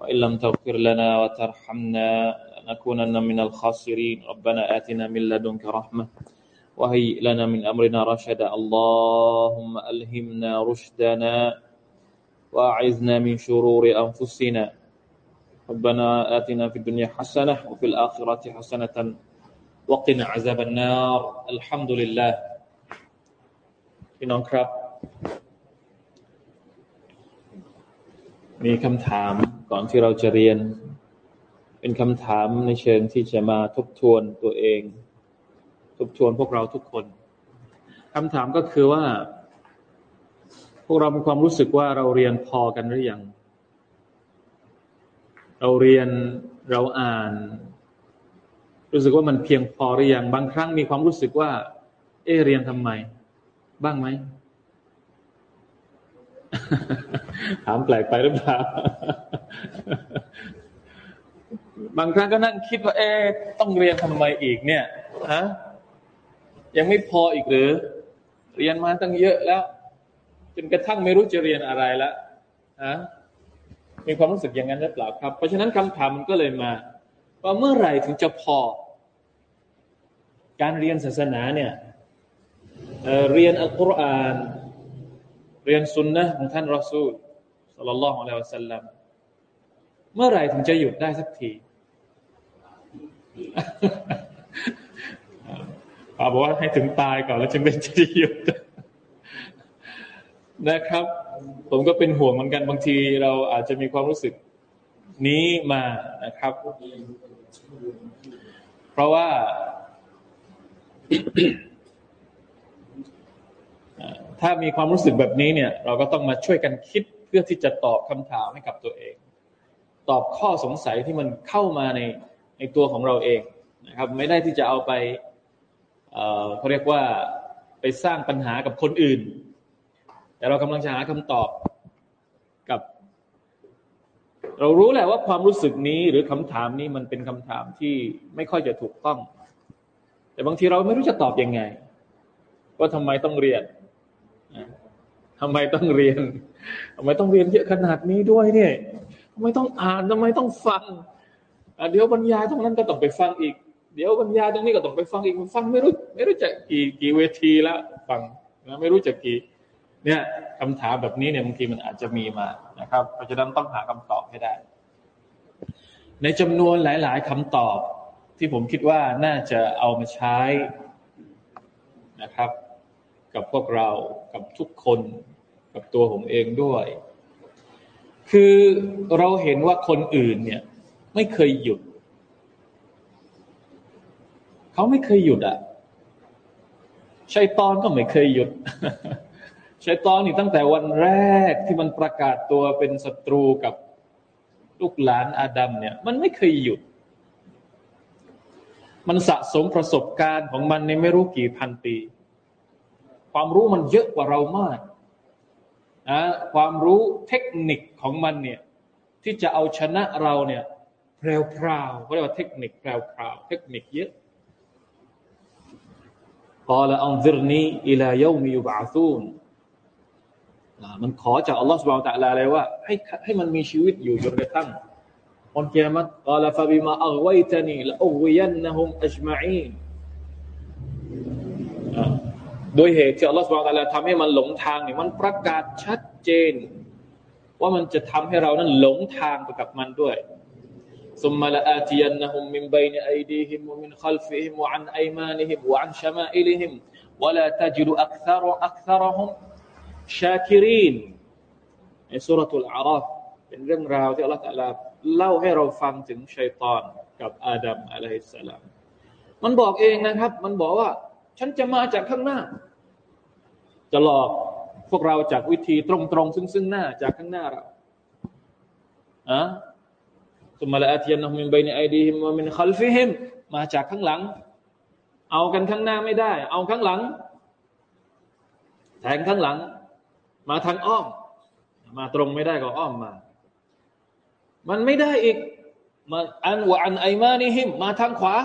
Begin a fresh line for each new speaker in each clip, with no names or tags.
وإن لم تغفر لنا وترحمنا لنكونن من الخاسرين ربنا آتنا من لدنك رحمة وهيئ لنا من أمرنا رشدا اللهم ألهمنا رشدنا وأعذنا من شرور أنفسنا ربنا آتنا في الدنيا حسنة وفي الآخرة حسنة وقنا عذاب النار الحمد لله พี่น้องครับ มีคำถามก่อนที่เราจะเรียน เป็นคำถามในเชิงที่จะมาทบทวนตัวเอง ทบทวนพวกเราทุกคนคำถามก็คือว่า พวกเรามีความรู้สึกว่าเราเรียนพอกันหรือยัง เราเรียนเราอ่าน รู้สึกว่ามันเพียงพอหรือยัง บางครั้งมีความรู้สึกว่า เอเรียนทำไม บ้างไหม ถามแปลกไปหรือเปล่า บางครั้งก็นั่งคิดว่า เอ๊ะต้องเรียนทำไมอีกเนี่ยฮะยังไม่พออีกหรือ เรียนมาตั้งเยอะแล้ว จนกระทั่งไม่รู้จะเรียนอะไรแล้วฮะมีความรู้สึกอย่างนั้นหรือเปล่าครับ เพราะฉะนั้นคำถามมันก็เลยมา ว่าเมื่อไหร่ถึงจะพอ การเรียนศาสนาเนี่ยเเรียนอัลกุรอาน เรียนสุนนะของท่านรอซูลสัลลัลลอฮุอะลัยฮิวะสัลลัมเมื่อไหร่ถึงจะหยุดได้สักทีป้าบอกว่าให้ถึงตายก่อนแล้วจึงเป็นจะหยุดนะครับ ผมก็เป็นห่วงเหมือนกันบางทีเราอาจจะมีความรู้สึกนี้มานะครับ เพราะว่า ถ้ามีความรู้สึกแบบนี้เนี่ย เราก็ต้องมาช่วยกันคิดเพื่อที่จะตอบคำถามให้กับตัวเอง ตอบข้อสงสัยที่มันเข้ามาในในตัวของเราเองนะครับ ไม่ได้ที่จะเอาไปเเขาเรียกว่าไปสร้างปัญหากับคนอื่น แต่เรากำลังจะหาคำตอบกับ เรารู้แหละว่าความรู้สึกนี้หรือคำถามนี้มันเป็นคำถามที่ไม่ค่อยจะถูกต้อง แต่บางทีเราไม่รู้จะตอบยังไงว่าทำไมต้องเรียน ทำไมต้องเรียนทำไมต้องเรียนเยอะขนาดนี้ด้วยเนี่ยทำไมต้องอ่านทำไมต้องฟังเดี๋ยวบรรยายตรงนั้นก็ต้องไปฟังอีก เดี๋ยวบรรยายตรงนี้ก็ต้องไปฟังอีกฟังไม่รู้ ไม่รู้จะกี่กี่เวทีแล้วฟังนะไม่รู้จะกี่ เนี่ยคำถามแบบนี้เนี่ยบางทีมันอาจจะมีมานะครับ เพราะฉะนั้นต้องหาคำตอบให้ได้ ในจำนวนหลาย ๆคำตอบที่ผมคิดว่าน่าจะเอามาใช้นะครับ กับพวกเรากับทุกคน กับตัวผมเองด้วย คือเราเห็นว่าคนอื่นเนี่ย ไม่เคยหยุด เขาไม่เคยหยุดอะชัยตอนก็ไม่เคยหยุดชัยตอนนี่ตั้งแต่วันแรกที่มันประกาศตัวเป็นศัตรูกับลูกหลานอาดัมเนี่ย มันไม่เคยหยุด มันสะสมประสบการณ์ของมันในไม่รู้กี่พันปี ความรู้มันเยอะกว่าเรามาก นะความรู้เทคนิคของมันเนี่ยที่จะเอาชนะเราเนี่ยแพรวๆเขาเรียกว่าเทคนิคแพรวๆเทคนิคเยอะกอละอันซิรนีอิลายมียุบอาซูนมันขอจากอัลลอฮฺสุบไบร์ตะลาเลยว่าให้ให้มันมีชีวิตอยู่จนกระทั่งวันเกียรติกล่าวฟาบิมาอัลไวตานีละอุวิยันนะฮุมอัจมาอีน โดยเหตุที่อัลลอฮฺสุบานตะลาทำให้มันหลงทางเนี่ยมันประกาศชัดเจน ว่ามันจะทำให้เรานั้นหลงทางไปกับมันด้วยثم لآتينهم من بين أيديهم ومن خلفهم وعن أيمانهم وعن شمائلهم ولا تجد أكثرهم شاكرين ใน سورة الأعراف เป็นเรื่องราวที่อัลลอฮฺตะลาเล่าให้เราฟังถึงชัยตอนกับอาดัมعليه السلامมันบอกเองนะครับ มันบอกว่า ฉันจะมาจากข้างหน้า จะหลอกพวกเราจากวิธีตรงๆซึ่งซึ่งหน้าจากข้างหน้าเราอะตุมาละอาติยนมินบนไอดีฮิมมินขัลฟิฮิมมาจากข้างหลัง เอากันข้างหน้าไม่ได้ เอาข้างหลัง แทงข้างหลัง มาทางอ้อม มาตรงไม่ได้ก็อ้อมมา มันไม่ได้อีกมาอันวะอันไอมานิฮิมมาทางขวา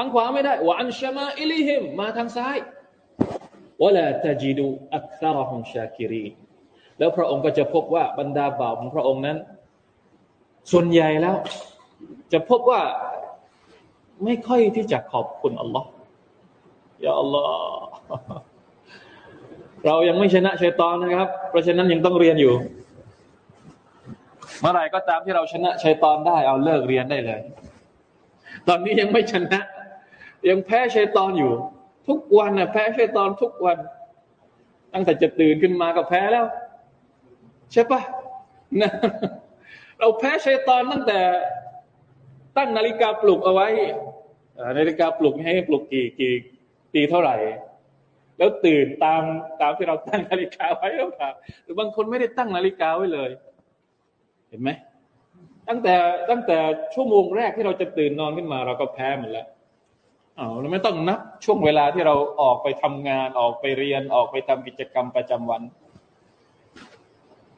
างขวาไม่ได้วะอันชมาอิลิฮิมมาทางซ้ายวะลาตจิดูอักษรฮุมชาคิรีแล้วพระองค์ก็จะพบว่าบรรดาบ่าวของพระองค์นั้น ส่วนใหญ่แล้ว จะพบว่าไม่ค่อยที่จะขอบคุณอัลลอฮ์ยาอัลลอฮ์เรายังไม่ชนะชัยตอนนะครับ เพราะฉะนั้นยังต้องเรียนอยู่ เมื่อไหร่ก็ตามที่เราชนะชัยตอนได้เอาเลิกเรียนได้เลย ตอนนี้ยังไม่ชนะ ยังแพ้ชัยตอนอยู่ ทุกวันน่ะแพ้ชัยตอนทุกวัน ตั้งแต่จะตื่นขึ้นมาก็แพ้แล้ว ใช่ปะนะเราแพ้ชัยตอนตั้งแต่ตั้งนาฬิกาปลุกเอาไว้นาฬิกาปลุกให้ปลุกกี่กี่ตีเท่าไหร่ แล้วตื่นตามตามที่เราตั้งนาฬิกาไว้หรือเปล่าหรือบางคนไม่ได้ตั้งนาฬิกาไว้เลย เห็นไหมตั้งแต่ตั้งแต่ชั่วโมงแรกที่เราจะตื่นนอนขึ้นมา เราก็แพ้หมดแล้ว อ๋อเราไม่ต้องนับช่วงเวลาที่เราออกไปทำงานออกไปเรียนออกไปทำกิจกรรมประจำวัน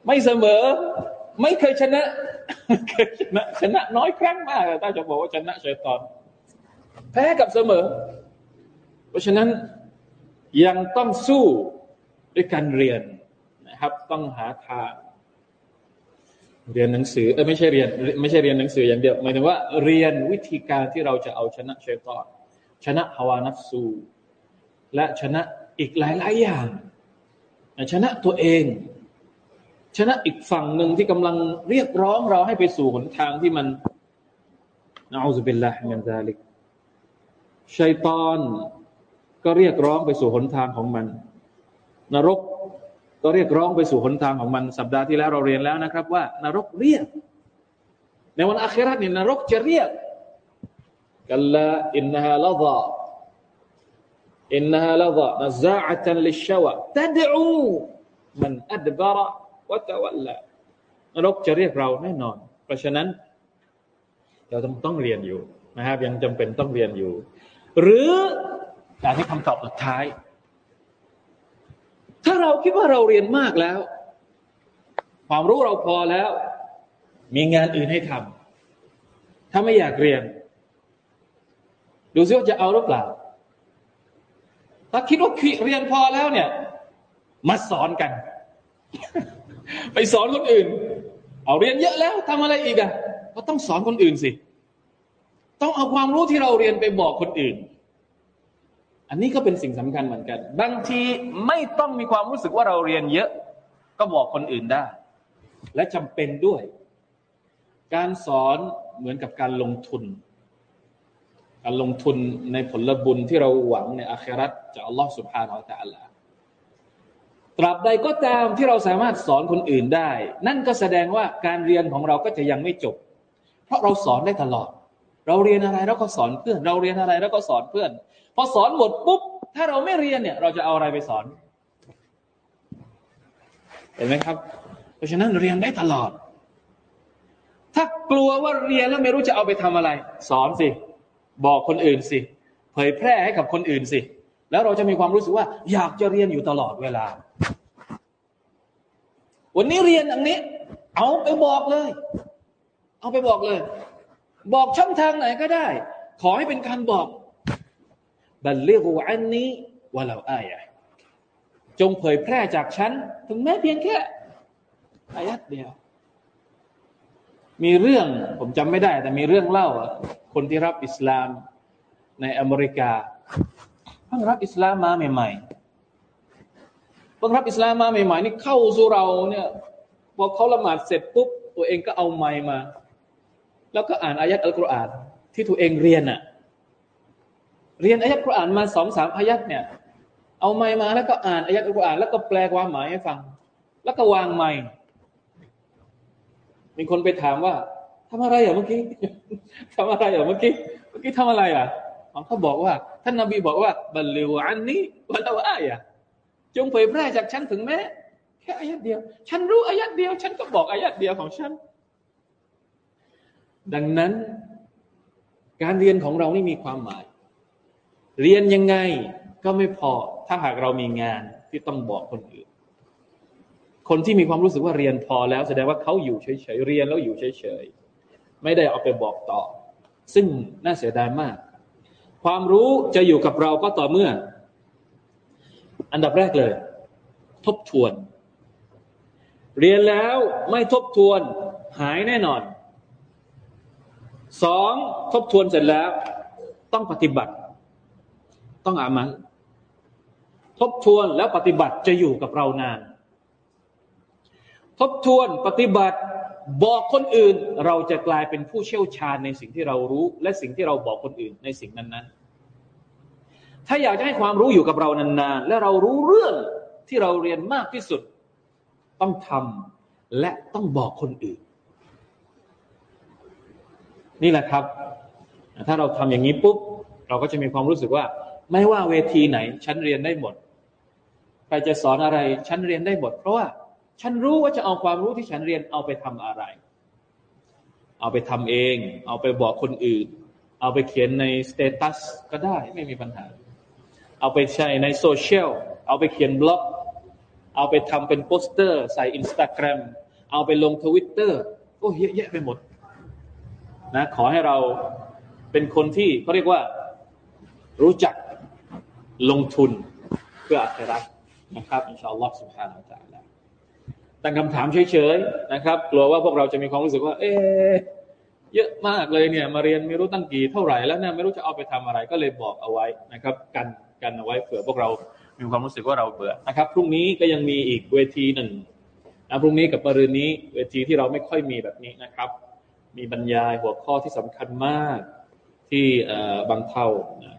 ไม่เสมอ ไม่เคยชนะเคยชนะชนะน้อยครั้งมากถ้าจะบอกว่าชนะเฉยตอน แพ้กับเสมอ เพราะฉะนั้นยังต้องสู้ด้วยการเรียนนะครับ ต้องหาทางเรียนหนังสือเออไม่ใช่เรียน ไม่ใช่เรียนหนังสืออย่างเดียวหมายถึงว่าเรียนวิธีการที่เราจะเอาชนะเชตอน ชนะฮาวานัฟซู และชนะอีกหลาย ๆ อย่าง ชนะตัวเอง ชนะอีกฝั่งหนึ่งที่กำลังเรียกร้องเราให้ไปสู่หนทางที่มันنعوذ بالله من ذلك ชัยตอนก็เรียกร้องไปสู่หนทางของมัน นรกก็เรียกร้องไปสู่หนทางของมัน สัปดาห์ที่แล้วเราเรียนแล้วนะครับ ว่า นรกเรียก ในวันอาคิเราะฮฺเนี่ยนรกจะเรียก كلا إنها لظى إنها لظى نزاعة للشوى تدعو من أدبر وتولىนรกจะเรียกเราแน่นอน เพราะฉะนั้น เราต้องต้องเรียนอยู่นะครับ ยังจำเป็นต้องเรียนอยู่ หรือแต่ที่คำตอบสุดท้าย ถ้าเราคิดว่าเราเรียนมากแล้ว ความรู้เราพอแล้ว มีงานอื่นให้ทำถ้าไม่อยากเรียน ดูซิว่าจะเอาหรือเปล่า ถ้าคิดว่าเรียนพอแล้วเนี่ย มาสอนกัน ไปสอนคนอื่น เอาเรียนเยอะแล้วทำอะไรอีกอะก็ต้องสอนคนอื่นสิ ต้องเอาความรู้ที่เราเรียนไปบอกคนอื่น อันนี้ก็เป็นสิ่งสำคัญเหมือนกัน บางทีไม่ต้องมีความรู้สึกว่าเราเรียนเยอะ ก็บอกคนอื่นได้ และจำเป็นด้วย การสอนเหมือนกับการลงทุน การลงทุนในผลบุญที่เราหวังในอาคราตจากอัลลอฮฺสุบฮานาอัลตะลาตราบใดก็ตามที่เราสามารถสอนคนอื่นได้ นั่นก็แสดงว่าการเรียนของเราก็จะยังไม่จบ เพราะเราสอนได้ตลอด เราเรียนอะไรเราก็สอนเพื่อน เราเรียนอะไรเราก็สอนเพื่อน พอสอนหมดปุ๊บ ถ้าเราไม่เรียนเนี่ย เราจะเอาอะไรไปสอน เห็นไหมครับ เพราะฉะนั้นเรียนได้ตลอด ถ้ากลัวว่าเรียนแล้วไม่รู้จะเอาไปทำอะไร สอนสิ บอกคนอื่นสิ เผยแพร่ให้กับคนอื่นสิ แล้วเราจะมีความรู้สึกว่า อยากจะเรียนอยู่ตลอดเวลา วันนี้เรียนอันนี้ เอาไปบอกเลย เอาไปบอกเลย บอกช่องทางไหนก็ได้ ขอให้เป็นการบอกบัลลิกูอันนี้ว่าเราอายะจงเผยแพร่จากฉัน ถึงแม้เพียงแค่อายัดเดียว มีเรื่องผมจำไม่ได้ แต่มีเรื่องเล่าคนที่รับอิสลามในอเมริกาเพิ่งรับอิสลามมาใหม่ๆเพิ่งรับอิสลามมาใหม่ๆนี่เข้าสู่เราเนี่ยพอเขาละหมาดเสร็จปุ๊บตัวเองก็เอาไม้มา แล้วก็อ่านอายัดอัลกุรอานที่ตัวเองเรียนอะเรียนอายะกุรอานมาสองสามอายัดเนี่ย เอาไม้มาแล้วก็อ่านอายะกุรอานแล้วก็แปลความหมายให้ฟัง แล้วก็วางไม้ มีคนไปถามว่าทำอะไรอะเมื่อกี้ทำอะไรอะเมื่อกี้เมื่อกี้ทำอะไรอะเขาบอกว่า ท่านนบีบอกว่าบัลลิวอันนี้วันละอายะจงเผยแพร่จากฉันถึงแม้แค่อายัดเดียว ฉันรู้อายัดเดียว ฉันก็บอกอายัดเดียวของฉัน ดังนั้น การเรียนของเรานี่มีความหมาย เรียนยังไงก็ไม่พอถ้าหากเรามีงานที่ต้องบอกคนอื่น คนที่มีความรู้สึกว่าเรียนพอแล้วแสดงว่าเขาอยู่เฉยๆเรียนแล้วอยู่เฉยๆไม่ได้เอาไปบอกต่อ ซึ่งน่าเสียดายมาก ความรู้จะอยู่กับเราก็ต่อเมื่อ อันดับแรกเลย ทบทวน เรียนแล้วไม่ทบทวนหายแน่นอนสองทบทวนเสร็จแล้ว ต้องปฏิบัติ ต้องอามัน ทบทวนแล้วปฏิบัติจะอยู่กับเรานาน ทบทวนปฏิบัติ บอกคนอื่น เราจะกลายเป็นผู้เชี่ยวชาญในสิ่งที่เรารู้ และสิ่งที่เราบอกคนอื่นในสิ่งนั้น ๆ ถ้าอยากจะให้ความรู้อยู่กับเรานานๆ และเรารู้เรื่องที่เราเรียนมากที่สุด ต้องทำและต้องบอกคนอื่น นี่แหละครับ ถ้าเราทำอย่างนี้ปุ๊บ เราก็จะมีความรู้สึกว่า ไม่ว่าเวทีไหน ฉันเรียนได้หมดใครจะสอนอะไร ฉันเรียนได้หมด เพราะว่า ฉันรู้ว่าจะเอาความรู้ที่ฉันเรียนเอาไปทำอะไร เอาไปทำเอง เอาไปบอกคนอื่น เอาไปเขียนในสเตตัสก็ได้ไม่มีปัญหา เอาไปใช้ในโซเชียล เอาไปเขียนบล็อก เอาไปทำเป็นโปสเตอร์ ใส่อินสตาแกรม เอาไปลงทวิตเตอร์โอ้เยอะแยะไปหมดนะขอให้เราเป็นคนที่เขาเรียกว่ารู้จักลงทุนเพื่ออัครานะครับอินชาอัลลอฮ์ سبحانه และ تعالى ตั้งคำถามเฉยๆนะครับ กลัวว่าพวกเราจะมีความรู้สึกว่า เอ๊เยอะมากเลยเนี่ยมาเรียนไม่รู้ตั้งกี่เท่าไหร่แล้วเนี่ยไม่รู้จะเอาไปทำอะไรก็เลยบอกเอาไว้นะครับ กันกันเอาไว้เผื่อพวกเรามีความรู้สึกว่าเราเบื่อนะครับพรุ่งนี้ก็ยังมีอีกเวทีหนึ่งนะพรุ่งนี้กับปรืนนี้เวทีที่เราไม่ค่อยมีแบบนี้นะครับ มีบรรยายหัวข้อที่สำคัญมากที่บางเทา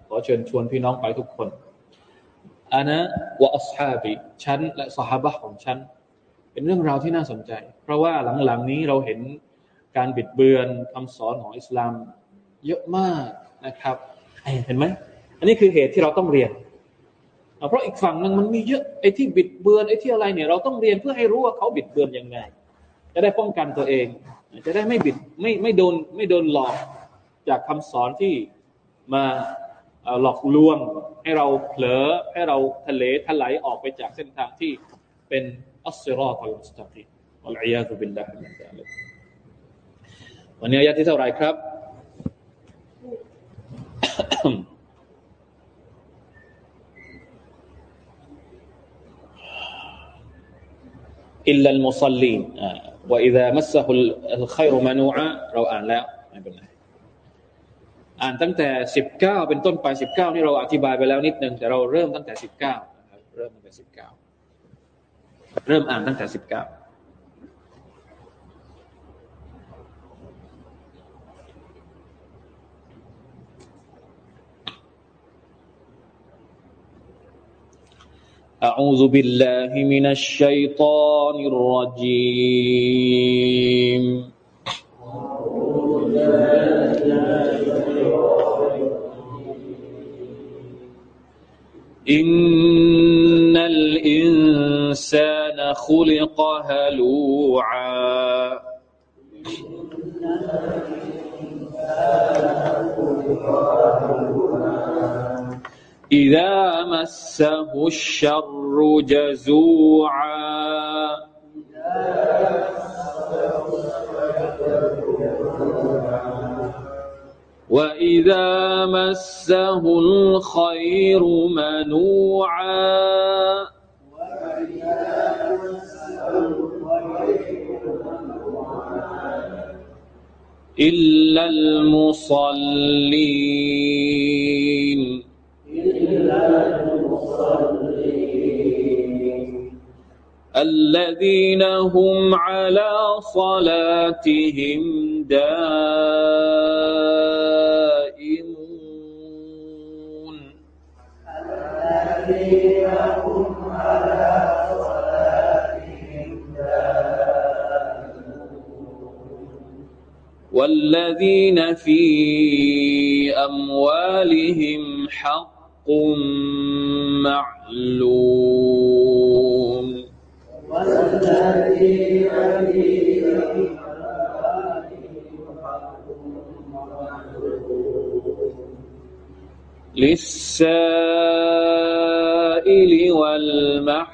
ขอเชิญชวนพี่น้องไปทุกคนอานะวะอัสฮาบิฉันและสหบะของฉัน เป็นเรื่องราวที่น่าสนใจ เพราะว่าหลังๆนี้เราเห็นการบิดเบือนคำสอนของอิสลามเยอะมากนะครับเห็นไหมอันนี้คือเหตุที่เราต้องเรียนเพราะอีกฝั่งหนึ่งมันมีเยอะไอ้ที่บิดเบือนไอ้ที่อะไรเนี่ยเราต้องเรียนเพื่อให้รู้ว่าเขาบิดเบือนยังไง จะได้ป้องกันตัวเอง จะได้ไม่บิดไม่ไม่โดนไม่โดนหลอกจากคำสอนที่มาหลอกลวง ให้เราเผลอให้เราทะเลทลายออกไปจากเส้นทางที่เป็น الصراط المستقيم والعياذ بالله من ذلك วันนี้อายะที่เท่าไรครับإلا المصلين อ่า وإذا مسه الخير منوعا เราอ่านแล้วไม่เป็นไรอ่านตั้งแต่สิบเก้าเป็นต้นไปสิบเก้านี่เราอธิบายไปแล้วนิดนึงแต่เราเริ่มตั้งแต่สิบเก้าเริ่มตั้งแต่สิบ เก้าเริ่มอ่านตั้งแต่สิบเก้า أعوذ بالله من الشيطان الرجيم إن الإنسان خلق هلوعا إذا مسه الشر جزوعا. وإذا مسه الخير منوعا. إلا المصلين. الذين هم على صلاتهم دائمون. الذين هم على والذين في أموالهم حق معلوم. والذين في للسائل والمحروم.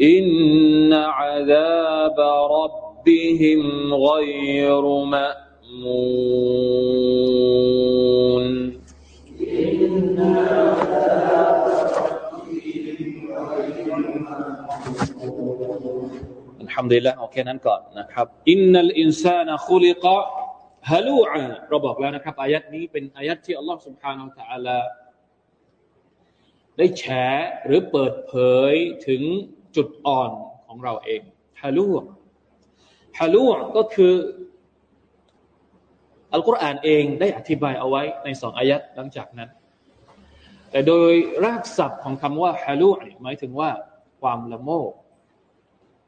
إن عذاب ربهم ربهم غير مأمون الحمد لله โอเคนั้นก่อนนะครับอินนัลอินซานะคุลิกะฮะลูอาเราบอกแล้วนะครับอายัดนี้เป็นอายัดที่อัลลอฮ์ سبحانه และ تعالى ได้แฉหรือเปิดเผยถึง จุดอ่อนของเราเองฮะลูฮาลูก็คืออัลกุรอานเองได้อธิบายเอาไว้ในสองอายัดหลังจากนั้น แต่โดยรากศัพท์ของคำว่าฮาลูหมายถึงว่าความละโมบ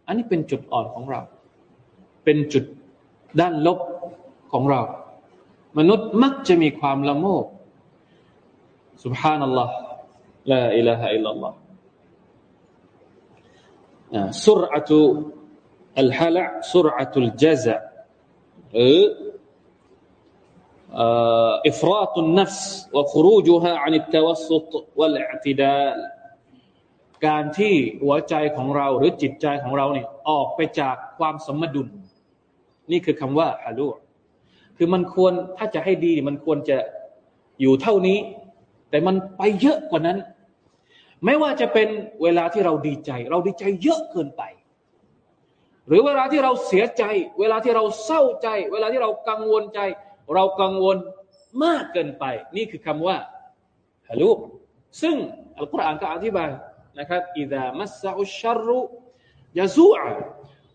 อันนี้เป็นจุดอ่อนของเรา เป็นจุดด้านลบของเรา มนุษย์มักจะมีความละโมบ سبحان الله لا إله إلا الله สุรตุอัลฮะละสุรตุลจซะหรืออิฟราตุนนัฟส์และขรูจุฮาอันิตวัสุตวัลอติดลการที่หัวใจของเราหรือจิตใจของเราเนี่ยออกไปจากความสมดุล นี่คือคำว่าฮาลูคือมันควรถ้าจะให้ดีมันควรจะอยู่เท่านี้ แต่มันไปเยอะกว่านั้น ไม่ว่าจะเป็นเวลาที่เราดีใจ เราดีใจเยอะเกินไป หรือเวลาที่เราเสียใจ เวลาที่เราเศร้าใจ เวลาที่เรากังวลใจ เรากังวลมากเกินไป นี่คือคำว่าฮะลูซึ่งอัลกุรอานก็อธิบายนะครับอิดามัสซาอุชารุยาซูอะ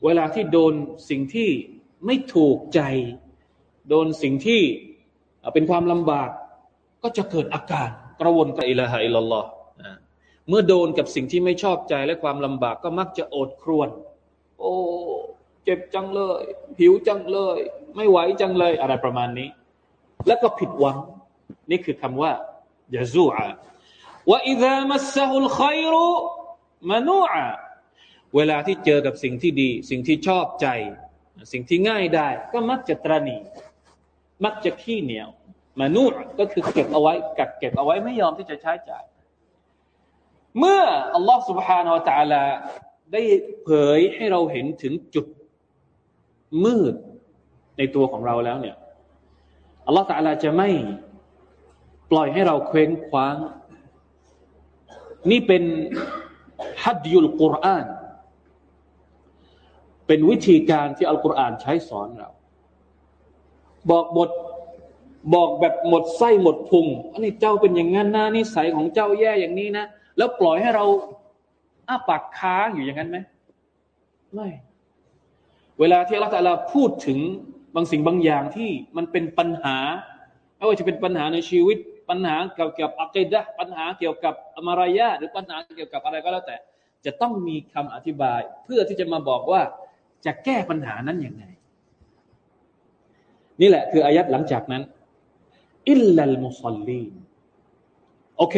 เวลาที่โดนสิ่งที่ไม่ถูกใจ โดนสิ่งที่เป็นความลำบาก ก็จะเกิดอาการกระวนกระอิละฮะอิลลอฮ์ เมื่อโดนกับสิ่งที่ไม่ชอบใจและความลำบากก็มักจะโอดครวน โอ้เจ็บจังเลย หิวจังเลย ไม่ไหวจังเลย อะไรประมาณนี้ แล้วก็ผิดหวัง นี่คือคำว่ายาซูอะว่าอิดามัสฮุลขยรุมนูอะเวลาที่เจอกับสิ่งที่ดี สิ่งที่ชอบใจ สิ่งที่ง่ายได้ ก็มักจะตรณีมักจะขี้เหนียวมนูก็คือเก็บเอาไว้กักเก็บเอาไว้ไม่ยอมที่จะใช้จ่าย เมื่ออัลลอฮ์ سبحانه และ تعالى ได้เผยให้เราเห็นถึงจุดมืดในตัวของเราแล้วเนี่ยอัลลอฮฺตาลาจะไม่ปล่อยให้เราเคว้งคว้าง นี่เป็นฮัดยุลกุรอาน เป็นวิธีการที่อัลกุรอานใช้สอนเรา บอกหมดบอกแบบหมดไส้หมดพุงอันนี้เจ้าเป็นอย่างนั้นนะนิสัยของเจ้าแย่อย่างนี้นะ แล้วปล่อยให้เราอ้าปากค้างอยู่อย่างนั้นไหมไม่ เวลาที่อัลลอฮฺพูดถึงบางสิ่งบางอย่างที่มันเป็นปัญหาไม่ว่าจะเป็นปัญหาในชีวิต ปัญหาเกี่ยวกับอัคดะปัญหาเกี่ยวกับอมารยาหรือปัญหาเกี่ยวกับอะไรก็แล้วแต่ จะต้องมีคำอธิบาย เพื่อที่จะมาบอกว่าจะแก้ปัญหานั้นอย่างไรนี่แหละคืออายัดหลังจากนั้นอิลลัลมุสลีน โอเค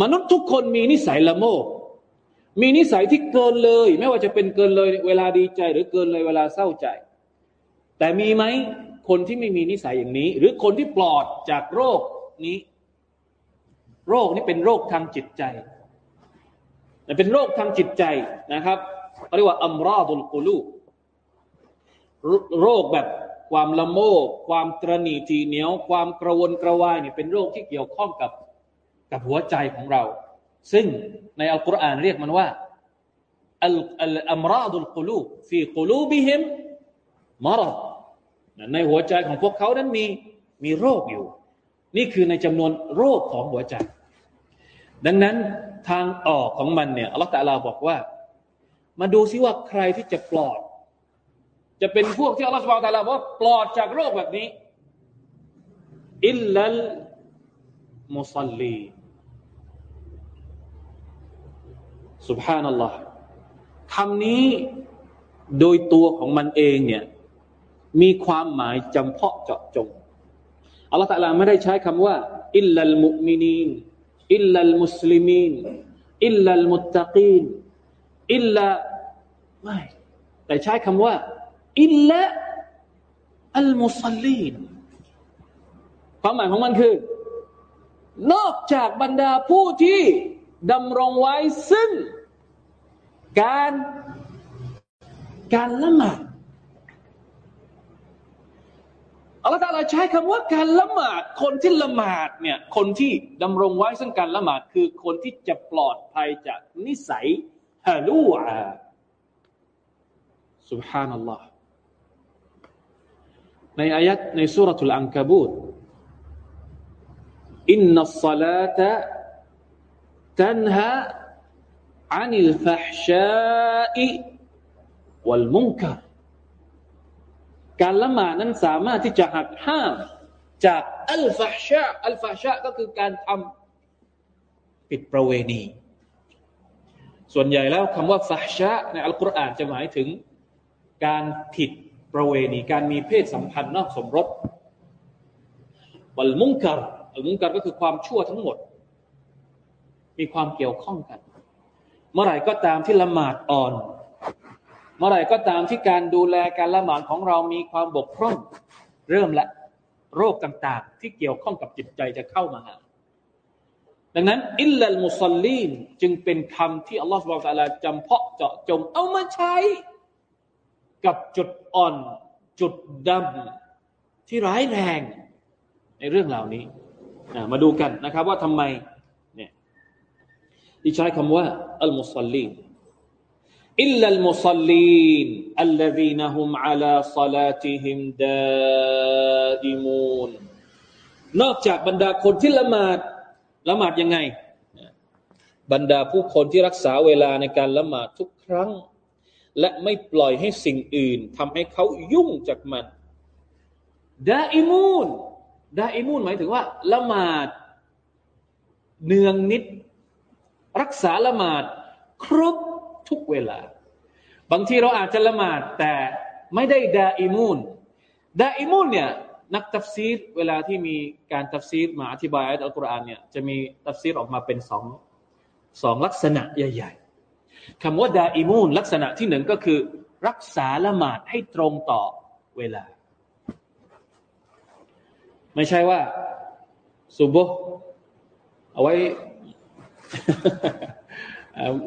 มนุษย์ทุกคนมีนิสัยละโมบมีนิสัยที่เกินเลย ไม่ว่าจะเป็นเกินเลย เวลาดีใจ หรือเกินเลยเวลาเศร้าใจ แต่มีไหมคนที่ไม่มีนิสัยอย่างนี้ หรือคนที่ปลอดจากโรคนี้ โรคนี้เป็นโรคทางจิตใจเป็นโรคทางจิตใจนะครับเรียกว่าอัมราดุลกุลูโรคแบบความละโมบความตรณีทีเหนียว ความกระวนกระวายเนี่ยเป็นโรคที่เกี่ยวข้องกับ กับหัวใจของเรา ซึ่งในอัลกุรอานเรียกมันว่าอัลอัลอัมราดุลกุลูฟีกุลูบิฮิมมารดในหัวใจของพวกเขานั้นมีมีโรคอยู่ นี่คือในจำนวนโรคของหัวใจ ดังนั้นทางออกของมันเนี่ยอัลลอฮฺตะลาบอกว่า มาดูซิว่าใครที่จะปลอด จะเป็นพวกที่อัลลอฮฺสุบไบร์ตะลาบอกว่าปลอดจากโรคแบบนี้إلا المصلين سبحان الله คำนี้โดยตัวของมันเองเนี่ยมีความหมายจำเพาะเจาะจงอัลลอฮฺตะลาไม่ได้ใช้คำว่า إلا المؤمنين إلا المسلمين إلا المتقين إلا ไม่แต่ใช้คำว่า อิลละอัลมุซัลลีนความหมายของมันคือ นอกจากบรรดาผู้ที่ ดำรงไว้ซึ่ง การการละหมาดอัลลอฮฺตาลาใช้คำว่าการละหมาดคนที่ละหมาดเนี่ยคนที่ดำรงไว้ซึ่งการละหมาดคือคนที่จะปลอดภัยจากนิสัยฮาลูอาสุบฮานัลลอฮในอายัดในสุรทูลอังกบูตอินนัสซาลาตะ ตันฮะอานิลฟะชาอิวัลมุงกะการละหมาดนั้นสามารถที่จะหักห้าม จากอัลฟะชะอัลฟะชะก็คือการทำผิดประเวณี ส่วนใหญ่แล้วคำว่าฟะชะในอัลกุรอานจะหมายถึง การผิดประเวณี การมีเพศสัมพันธ์นอกสมรสวัลมุงกะอัลมุงกะก็คือความชั่วทั้งหมด มีความเกี่ยวข้องกัน เมื่อไหร่ก็ตามที่ละหมาดอ่อน เมื่อไหร่ก็ตามที่การดูแลการละหมาดของเรามีความบกพร่อง เริ่มละโรคต่างๆ ที่เกี่ยวข้องกับจิตใจจะเข้ามาหาดังนั้นอิลลัลมุสลีนจึงเป็นคำที่อัลลอฮฺสุบไบร์ตะลาจำเพาะเจาะจงเอามาใช้ กับจุดอ่อน จุดดำที่ร้ายแรงในเรื่องเหล่านี้ มาดูกันนะครับว่าทำไม ที่ใช้คำว่าอัลมุสลิมอิลลัลมุสลالذين هم على صلاتهم دائمون นอกจากบรรดาคนที่ละหมาดละหมาดยังไง บรรดาผู้คนที่รักษาเวลาในการละหมาดทุกครั้ง และไม่ปล่อยให้สิ่งอื่นทำให้เขายุ่งจากมันدائمون دائمون หมายถึงว่า ละหมาดเนืองนิตย์ รักษาละหมาดครบทุกเวลา บางทีเราอาจจะละหมาดแต่ไม่ได้دائمون دائمون เนี่ยนักตัฟซีรเวลาที่มีการตัฟซีรมาอธิบายอัลกุรอานเนี่ยจะมีตัฟซีรออกมาเป็นสองสองลักษณะใหญ่ๆคำว่า دائمون ลักษณะที่หนึ่งก็คือ รักษาละหมาดให้ตรงต่อเวลา ไม่ใช่ว่าสุบเอาไว้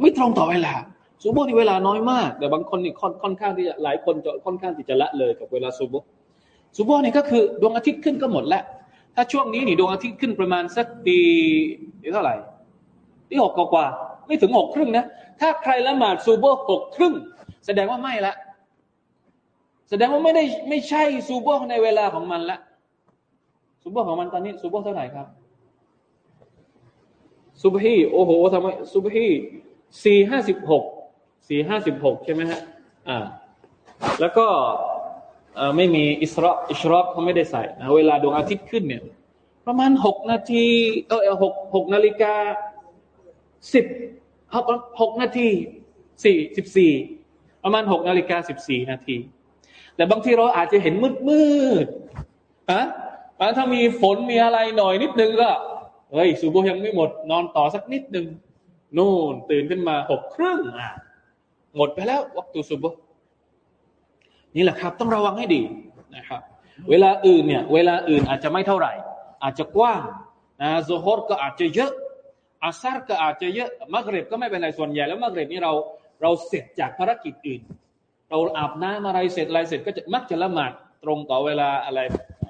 ไม่ตรงต่อเวลาซูโบนี่เวลาน้อยมาก แต่บางคนนี่ค่อนข้างที่จะหลายคนจะค่อนข้างที่จะละเลยกับเวลาซูโบซูโบนี่ก็คือดวงอาทิตย์ขึ้นก็หมดแล้ว ถ้าช่วงนี้นี่ดวงอาทิตย์ขึ้นประมาณสักตีเท่าไหร่ที่หกกว่าไม่ถึงหกครึ่งนะถ้าใครละหมาดซูโบหกครึ่ง แสดงว่าไม่ละแสดงว่าไม่ได้ไม่ใช่ซูโบในเวลาของมันละซูโบของมันตอนนี้ซูโบเท่าไหร่ครับ ซูบฮีโอ้โหทำไมซูบฮีสี่ห้าสิบหกสี่ห้าสิบหกใช่ไหมฮะอ่า แล้วก็ไม่มีอิสระอิสรอกเขาไม่ได้ใส่นะเวลาดวงอาทิตย์ขึ้นเนี่ย ประมาณหกนาทีเออหกหกนาฬิกาสิบหกหกนาทีสี่สิบสี่ประมาณหกนาฬิกาสิบสี่นาที แต่บางทีเราอาจจะเห็นมืดมืดอะถ้ามีฝนมีอะไรหน่อยนิดนึงก็ เฮ้ยสูโบยังไม่หมด นอนต่อสักนิดหนึ่งนู่นตื่นขึ้นมาหกครึ่งอะหมดไปแล้ววัตุสุบนี่แหละครับ ต้องระวังให้ดีนะครับ เวลาอื่นเนี่ย เวลาอื่นอาจจะไม่เท่าไหร่ อาจจะกว้างนะโซฮอร์ก็อาจจะเยอะอาซารก็อาจจะเยอะมักเร็บก็ไม่เป็นไรส่วนใหญ่แล้วมักเร็บนี่เราเราเสร็จจากภารกิจอื่น เราอาบน้ำอะไรเสร็จอะไรเสร็จก็จะมักจะละหมาดตรงต่อเวลาอะไร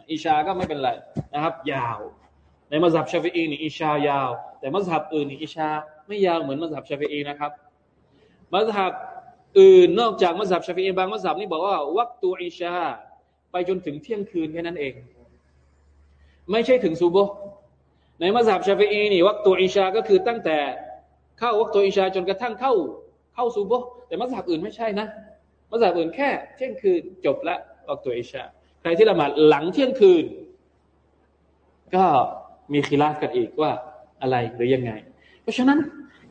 อิชาก็ไม่เป็นไรนะครับ ยาว ในมัสยิดชาฟีอีนี่อิชายาว แต่มัสยิดอื่นนี่อิชา ไม่ยาวเหมือนมัสยิดชาฟีอีนะครับมัสยิดอื่นนอกจากมัสยิดชาฟีอีบางมัสยิดนี่บอกว่าวักตัวอิชา ไปจนถึงเที่ยงคืนแค่นั้นเอง ไม่ใช่ถึงซูโบในมัสยิดชาฟีอีนี่วักตัวอิชาก็คือตั้งแต่เข้าวักตัวอิชาจนกระทั่งเข้าเข้าซูโบแต่มัสยิดอื่นไม่ใช่นะมัสยิดอื่นแค่เที่ยงคืนจบละวักตัวอิชา ใครที่ละหมาดหลังเที่ยงคืน ก็ มีคีลาฟกันอีกว่าอะไรหรือยังไง เพราะฉะนั้น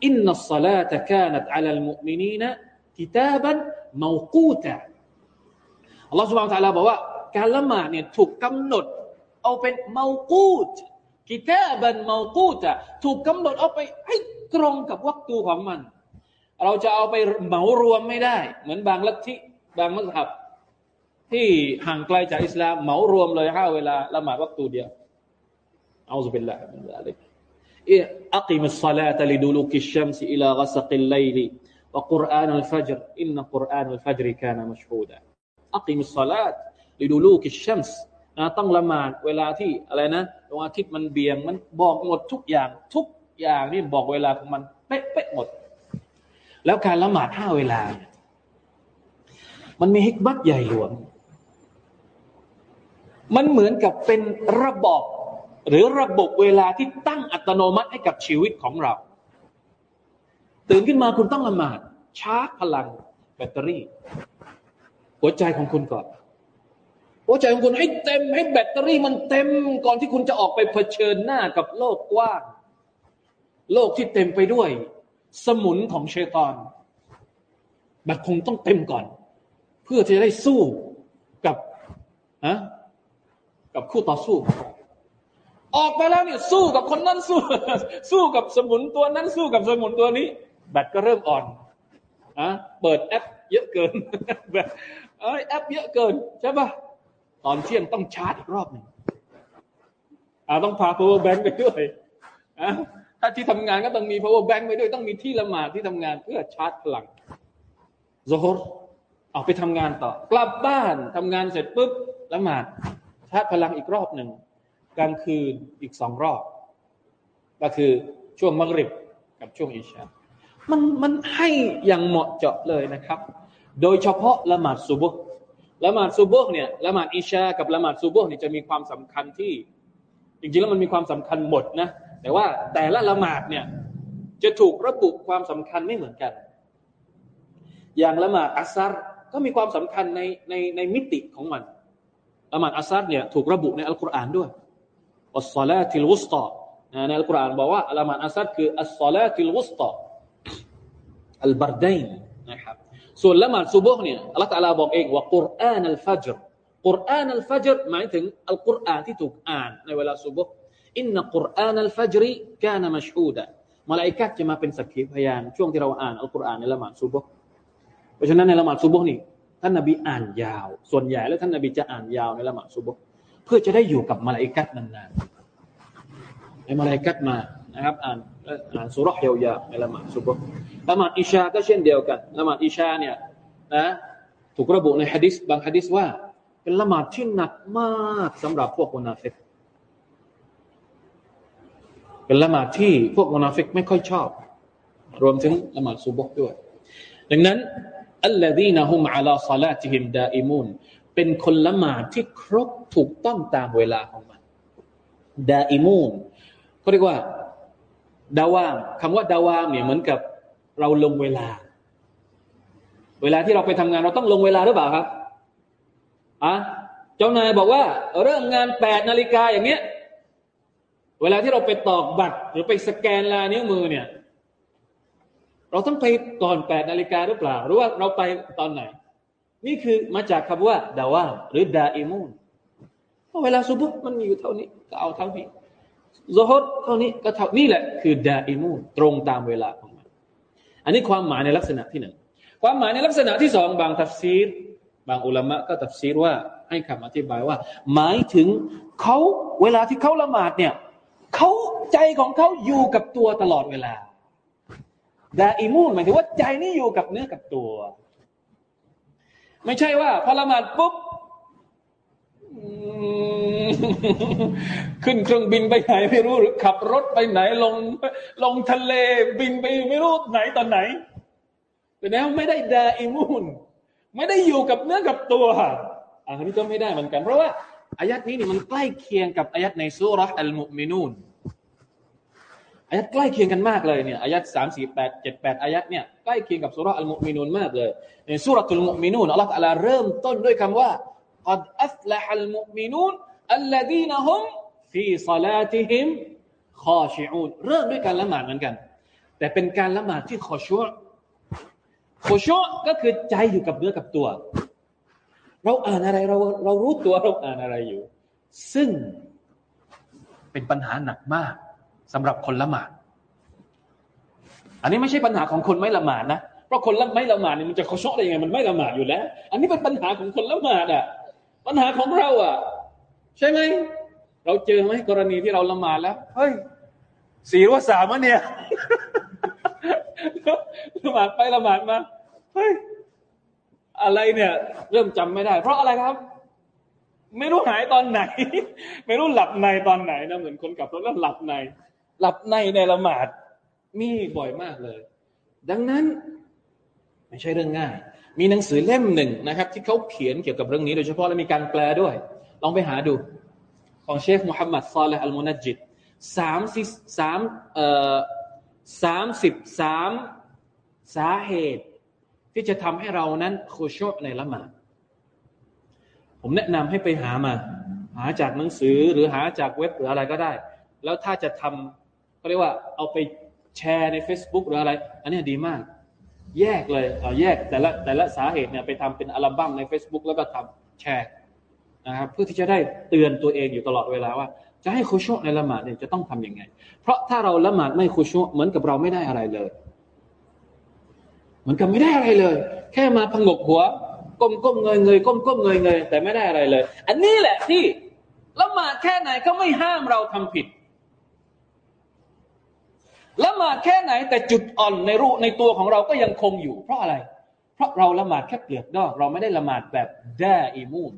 อินนัสซาลาตะกานัตอัลลมุมินีนะกิตาบันมากูตะอัลลอฮฺสุบานตะลาบอกว่า การละหมาดเนี่ยถูกกำหนด เอาเป็นมากูตกิตาบันมากูตะถูกกำหนดเอาไปให้ตรงกับวัตถุของมัน เราจะเอาไปเหมารวมไม่ได้ เหมือนบางลัทธิบางมัสยิดที่ห่างไกลจากอิสลามเหมารวมเลยห้าเวลาละหมาดวัตถุเดียว เอาสุบิลละมินซาลิก أقم الصلاة لدلوك الشمس إلى غسق الليل وقرآن الفجر إن قرآن الفجر كان مشهودا أقم الصلاة لدلوك الشمس นะต้องละหมาดเวลาที่อะไรนะดวงอาทิตย์มันเบี่ยงมันบอกหมดทุกอย่าง ทุกอย่างนี่บอกเวลาของมันเป๊ะๆหมด แล้วการละหมาดห้าเวลา มันมีฮิกบัตใหญ่หลวง มันเหมือนกับเป็นระบอบ หรือระบบเวลาที่ตั้งอัตโนมัติให้กับชีวิตของเรา ตื่นขึ้นมาคุณต้องละหมาดชาร์จพลังแบตเตอรี่ หัวใจของคุณก่อน หัวใจของคุณให้เต็มให้แบตเตอรี่มันเต็มก่อนที่คุณจะออกไปเผชิญหน้ากับโลกกว้าง โลกที่เต็มไปด้วย สมุนของเชตอนแบตคงต้องเต็มก่อน เพื่อที่จะได้สู้กับอะกับคู่ต่อสู้อ ออกไปแล้วเนี่ยสู้กับคนนั้นสู้ สู้กับสมุนตัวนั้นสู้กับสมุนตัวนี้ แบตก็เริ่มอ่อนอะเปิดแอปเยอะเกินแบบเอ้ยแอปเยอะเกินใช่ปะตอนเที่ยงต้องชาร์จอีกรอบหนึ่งอ่าต้องพา power bank ไปด้วยอะถ้าที่ทำงานก็ต้องมี power bank ไปด้วย ต้องมีที่ละหมาดที่ทำงานเพื่อชาร์จพลังซุฮฺร์ออกไปทำงานต่อ กลับบ้านทำงานเสร็จปุ๊บละหมาดชาร์จพลังอีกรอบหนึ่ง กลางคืนอีกสองรอบ ก็คือช่วงมักริบกับช่วงอิชามันมันให้อย่างเหมาะเจาะเลยนะครับ โดยเฉพาะละหมาดซุบุห์ละหมาดซุบุห์เนี่ยละหมาดอิชากับละหมาดซุบุห์เนี่ยจะมีความสำคัญที่จริงๆแล้วมันมีความสำคัญหมดนะแต่ว่าแต่ละละหมาดเนี่ยจะถูกระบุความสำคัญไม่เหมือนกัน อย่างละหมาดอัสซัรก็มีความสำคัญในในในมิติของมันละหมาดอัสซัรเนี่ยถูกระบุในอัลกุรอานด้วย อัสซาลาติลวุสตาในอัลกุรอานบอกว่าละหมาดอัสซัดคืออัสซาลาติลวุสตาอัลบารดัยนนะครับส่วนละหมาดซุบฮ์เนี่ยอัลลอฮฺตะลาบอกเองว่าقرآن الفجر قرآن الفجر หมายถึงอัลกุรอานที่ถูกอ่านในเวลาซุบฮ์إن قرآن الفجر كان مشهوداมะลาอิกะฮฺจะมาเป็นสักขีพยานช่วงที่เราอ่านอัลกุรอานในละหมาดซุบฮ์เพราะฉะนั้นในละหมาดซุบฮ์นี่ท่านนบีอ่านยาว ส่วนใหญ่แล้วท่านนบีจะอ่านยาวในละหมาดซุบฮ์ เพื่อจะได้อยู่กับมะลาอิกะฮฺนานๆให้มะลาอิกะฮฺมานะครับอ่านอ่านซูเราะฮฺยาวๆในละหมาดซุบฮ์ละหมาดอิชาก็เช่นเดียวกันละหมาดอิชาเนี่ยนะถูกระบุในฮะดิษบางฮะดิษว่า เป็นละหมาดที่หนักมากสำหรับพวกมุนาฟิกเป็นละหมาดที่พวกมุนาฟิกไม่ค่อยชอบ รวมถึงละหมาดซุบฮ์ด้วย ดังนั้นอัลลดีนฮุมอัลาซาลาติฮิมดาอิมุน เป็นคนละหมาดที่ครบถูกต้องตามเวลาของมันดาอิมูนเขาเรียกว่า ดาวามคำว่าดาวามเนี่ยเหมือนกับเราลงเวลา เวลาที่เราไปทำงานเราต้องลงเวลาหรือเปล่าครับอะเจ้านายบอกว่า เริ่มงานแปดนาฬิกาอย่างเงี้ย เวลาที่เราไปตอกบัตร หรือไปสแกนลายนิ้วมือเนี่ย เราต้องไปก่อนแปดนาฬิกาหรือเปล่า หรือว่าเราไปตอนไหน นี่คือมาจากคำว่าدوام หรือ دائمون เวลาซุบฮ์มันมีอยู่เท่านี้ ก็เอาเท่านี้ซุฮฺร์เท่านี้ก็เท่านี่แหละคือ دائمون ตรงตามเวลาของมัน อันนี้ความหมายในลักษณะที่หนึ่งความหมายในลักษณะที่สองบางตัฟซีร บางอุลามะก็ทัฟซีรว่าให้คำอธิบายว่า หมายถึงเขาเวลาที่เขาละหมาดเนี่ยเขาใจของเขาอยู่กับตัวตลอดเวลาดาอิมูนหมายถึงว่าใจนี่อยู่กับเนื้อกับตัว ไม่ใช่ว่าพอละหมาดปุ๊บขึ้นเครื่องบินไปไหนไม่รู้หรือขับรถไปไหนลงลงทะเลบินไปไม่รู้ไหนตอนไหนแต่แล้วไม่ได้ดาอิมูนไม่ได้อยู่กับเนื้อกับตัวอันนี้ก็ไม่ได้เหมือนกัน เพราะว่าอายัดนี้นี่มันใกล้เคียงกับอายัดในสุรษอัลมุมินูน อายัดใกล้เคียงกันมากเลยเนี่ยอายัดสามสี่แปดเจ็ดแปดอายัดเนี่ยใกล้เคียงกับสุรอัลมุมินูนมากเลยในสุรตุลมุมินูนอัลลอฮฺอะลาเริ่มต้นด้วยคำว่า قد أصلح المؤمنون الذين هم في صلاتهم خاشعون เริ่มด้วยการละหมาดเหมือนกัน แต่เป็นการละหมาดที่ขอชัวขอชัวก็คือใจอยู่กับเนื้อกับตัว เราอ่านอะไรเราเรารู้ตัวเราอ่านอะไรอยู่ ซึ่งเป็นปัญหาหนักมาก สำหรับคนละหมาด อันนี้ไม่ใช่ปัญหาของคนไม่ละหมาดนะเพราะคนละไม่ละหมาดนี่มันจะขอชอได้ยังไงมันไม่ละหมาดอยู่แล้ว อันนี้เป็นปัญหาของคนละหมาดอะ ปัญหาของเราอะ ใช่ไหมเราเจอไหมกรณีที่เราละหมาดแล้วเฮ้ยสี่ว่าสามวะเนี่ยละหมาดไปละหมาดมาเฮ้ยอะไรเนี่ย เริ่มจำไม่ได้ เพราะอะไรครับ ไม่รู้หายตอนไหน ไม่รู้หลับในตอนไหนนะเหมือนคนขับรถแล้วหลับใน หลับในในละหมาดมีบ่อยมากเลย ดังนั้นไม่ใช่เรื่องง่าย มีหนังสือเล่มหนึ่งนะครับ ที่เขาเขียนเกี่ยวกับเรื่องนี้โดยเฉพาะและมีการแปลด้วย ลองไปหาดู ของเชคมุฮัมมัดซาเลห์อัลมุนัจิดสามสิบสามเอ่อสามสิบสามสาเหตุ ที่จะทำให้เรานั้นโคชอในละหมาดผมแนะนำให้ไปหามา หาจากหนังสือหรือหาจากเว็บหรืออะไรก็ได้ แล้วถ้าจะทำ เขาเรียกว่าเอาไปแชร์ใน Facebook หรืออะไร อันนี้ดีมาก แยกเลยเอาแยกแต่ละแต่ละสาเหตุเนี่ยไปทำเป็นอัลบั้มใน Facebook แล้วก็ทำแชร์นะครับเพื่อที่จะได้เตือนตัวเองอยู่ตลอดเวลาว่า จะให้คุชในละหมาดเนี่ยจะต้องทํำยังไง เพราะถ้าเราละหมาดไม่คุชเหมือนกับเราไม่ได้อะไรเลย เหมือนกับไม่ได้อะไรเลย แค่มาพงกหัวก้มก้มเงยเงยก้มก้มเงยเงยแต่ไม่ได้อะไรเลย อันนี้แหละที่ละหมาดแค่ไหนก็ไม่ห้ามเราทำผิด ละหมาดแค่ไหนแต่จุดอ่อนในรูในตัวของเราก็ยังคงอยู่ เพราะอะไร เพราะเราละหมาดแค่เปลือกนอก เราไม่ได้ละหมาดแบบแดอิมูน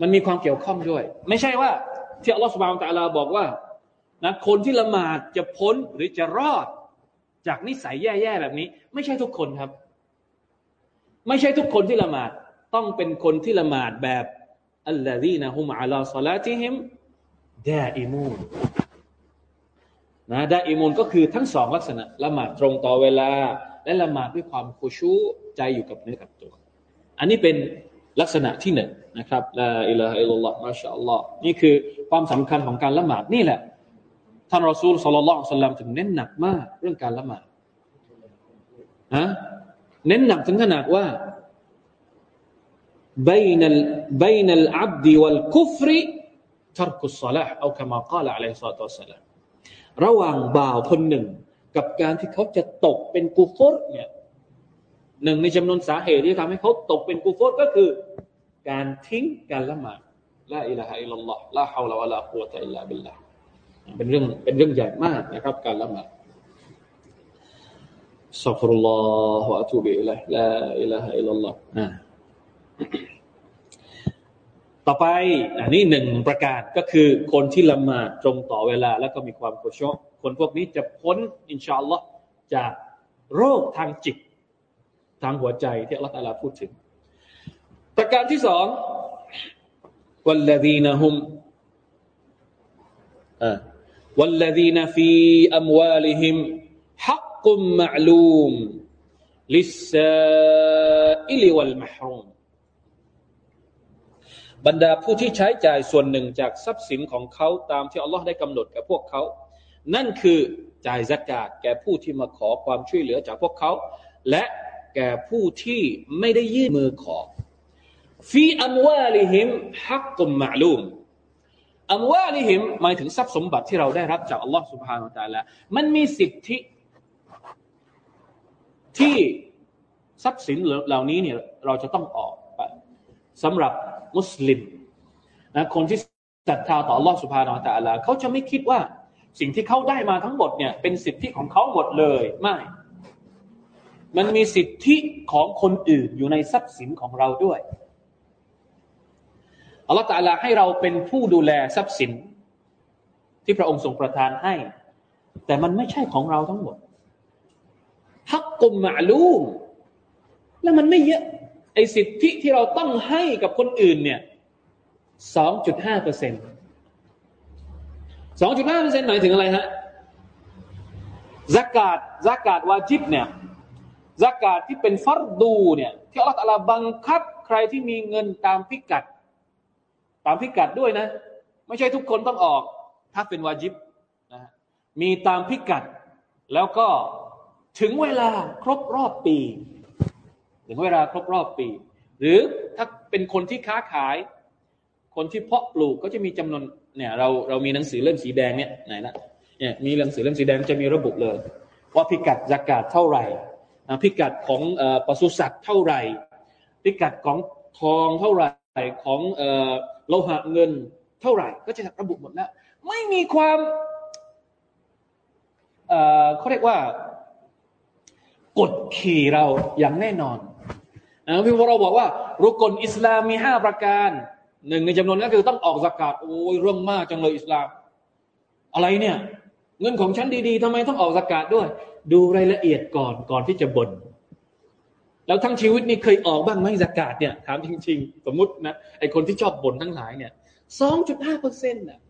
มันมีความเกี่ยวข้องด้วย ไม่ใช่ว่าที่อัลลอฮฺสุบานตะลาบอกว่านะคนที่ละหมาดจะพ้นหรือจะรอด จากนิสัยแย่ๆแบบนี้ ไม่ใช่ทุกคนครับ ไม่ใช่ทุกคนที่ละหมาดต้องเป็นคนที่ละหมาดแบบอัลลอฮีนะฮุมอัลลอฮฺสัลาติฮิมดาอิมูน นะดาอิมูนก็คือทั้งสองลักษณะละหมาดตรงต่อเวลา และละหมาดด้วยความคุชูใจอยู่กับเนื้อกับตัว อันนี้เป็นลักษณะที่หนึ่งนะครับลาอิลาฮะอิลลัลลอฮ์มาชาอัลลอฮ์นี่คือความสำคัญของการละหมาดนี่แหละท่านรอซูลสัลลัลลอฮุสัลลัมถึงเน้นหนักมากเรื่องการละหมาดฮะเน้นหนักถึงขนาดว่า بين ال بين العبد والكفر ترك الصلاة أو كما قال عليه الصلاة والسلام ระหว่างบ่าวคนหนึ่ง กับการที่เขาจะตกเป็นกูฟอรเนี่ยหนึ่งในจำนวนสาเหตุที่ทำให้เขาตกเป็นกูฟอรก็คือ การทิ้งการละหมาดละอิละฮะอิลลอห์ละฮาวลาวะลากุวะตะอิลลาบิลลาเป็นเรื่องเป็นเรื่องใหญ่มากนะครับ การละหมาดสักรุลลอฮฺอัตุบิอิลัยลาอิละฮะอิลลัลลอฮ์่อไปอันนี้หนึ่งประการก็คือคนที่ละหมาดตรงต่อเวลา แล้วก็มีความคุชูอฺคนพวกนี้จะพ้น إن شاء الله จากโรคทางจิต ทางหัวใจที่อัลลอฮฺพูดถึง ประการที่สองوالذين هم والذين في أموالهم حق معلوم للسائل والمحروم บรรดาผู้ที่ใช้จ่ายส่วนหนึ่งจากทรัพย์สินของเขาตามที่อัลลอฮ์ได้กำหนดกับพวกเขา นั่นคือจ่ายสกาดแก่ผู้ที่มาขอความช่วยเหลือจากพวกเขา และแก่ผู้ที่ไม่ได้ยื่นมือขอฟีอัมวาลิหิมฮักกุมมาลูมอัมวาลิหิมหมายถึงทรัพย์สมบัติที่เราได้รับจากอัลลอฮ์สุบฮานาตาละมันมีสิทธิที่ทรัพย์สินเหล่านี้เนี่ยเราจะต้องออกไปสำหรับ มุสลิมนะคนที่ศรัทธาต่อ Allah سبحانه และ تعالى เขาจะไม่คิดว่าสิ่งที่เขาได้มาทั้งหมดเนี่ยเป็นสิทธิของเขาหมดเลยไม่ มันมีสิทธิของคนอื่นอยู่ในทรัพย์สินของเราด้วยอัลลอฮฺตาลาให้เราเป็นผู้ดูแลทรัพย์สิน ที่พระองค์ทรงประทานให้ แต่มันไม่ใช่ของเราทั้งหมดฮักกุมมาลูมแล้วมันไม่เยอะ ไอสิทธิที่เราต้องให้กับคนอื่นเนี่ยสองจุดห้าเปอร์เซ็นต์สองจุดห้าเปอร์เซ็นต์หมายถึงอะไรฮะซักกาดซักกาดวาจิบเนี่ยซักกาดที่เป็นฟัรดูเนี่ยที่อัลลอฮฺบังคับใครที่มีเงินตามพิกัด ตามพิกัดด้วยนะ ไม่ใช่ทุกคนต้องออก ถ้าเป็นวาจิบนะมีตามพิกัด แล้วก็ถึงเวลาครบรอบปี ถึงเวลาครบรอบปี หรือถ้าเป็นคนที่ค้าขาย คนที่เพาะปลูกก็จะมีจำนวนเนี่ยเราเรามีหนังสือเล่มสีแดงเนี่ยไหนนะเนี่ยมีหนังสือเล่มสีแดงจะมีระบุเลย ว่าพิกัดจักาศเท่าไหร่พิกัดของปศุสัตว์เท่าไหร่ พิกัดของทองเท่าไหร่ของโลหะเงินเท่าไหร่ ก็จะระบุหมดแล้ว ไม่มีความเขาเรียกว่ากดขี่เราอย่างแน่นอน นะพี่วเราบอกว่า รุกลอิสลามมีห้าประการหนึ่งในจำนวนนั้นคือต้องออกสกาดโอ้ยเรื่องมากจังเลยอิสลาม อะไรเนี่ย เงินของฉันดีๆทำไมต้องออกสกาดด้วย ดูรายละเอียดก่อนก่อนที่จะบน่นแล้วทั้งชีวิตนี่เคยออกบ้างไหมสกาดเนี่ยถามจริง ๆ สมมตินะไอคนที่ชอบบ่นทั้งหลายเนี่ยสองจุดห้าเปอร์เซ็นต์น่ะ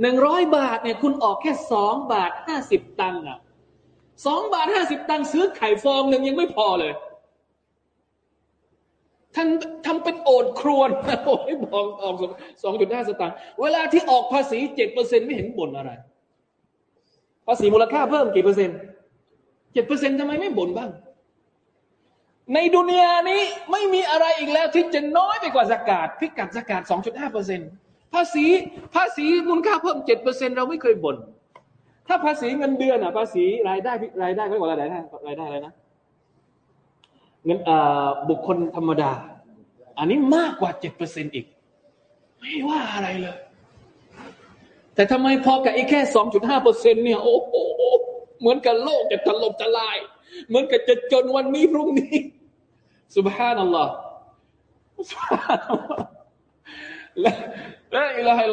หนึ่งร้อยบาทเนี่ยคุณออกแค่สองบาทห้าสิบตังค์อะสองบาทห้าสิบตังค์ซื้อไข่ฟองหนึ่งยังไม่พอเลย ท่านทำเป็นโอดครวนโอ้ยบอกออกสองจุดห้าสตางค์เวลาที่ออกภาษีเจ็ดเปอร์เซ็นไม่เห็นบ่นอะไร ภาษีมูลค่าเพิ่มกี่เปอร์เซ็นต์เจ็ดเปอร์เซ็นต์ทำไมไม่บ่นบ้าง ในดุนยานี้ไม่มีอะไรอีกแล้วที่จะน้อยไปกว่าซะกาตพิกัดซะกาตสองจุดห้าเปอร์เซ็นภาษีภาษีมูลค่าเพิ่มเจ็ดเปอร์เซ็นเราไม่เคยบ่นถ้าภาษีเงินเดือนอะภาษีรายได้รายได้ไม่กว่ารายได้รายได้อะไรนะ เงินบุคคลธรรมดา อันนี้มากกว่าเจ็ดเปอร์เซ็นอีก ไม่ว่าอะไรเลย แต่ทำไมพอกับอีกแค่สองจุดห้าเปอร์เซ็นเนี่ย โอ้โหเหมือนกับโลกจะถล่มทลาย เหมือนกับจะจนวันนี้พรุ่งนี้สุบฮานัลลอฮ์สุบฮานัลลอฮ์และและอิลาฮิ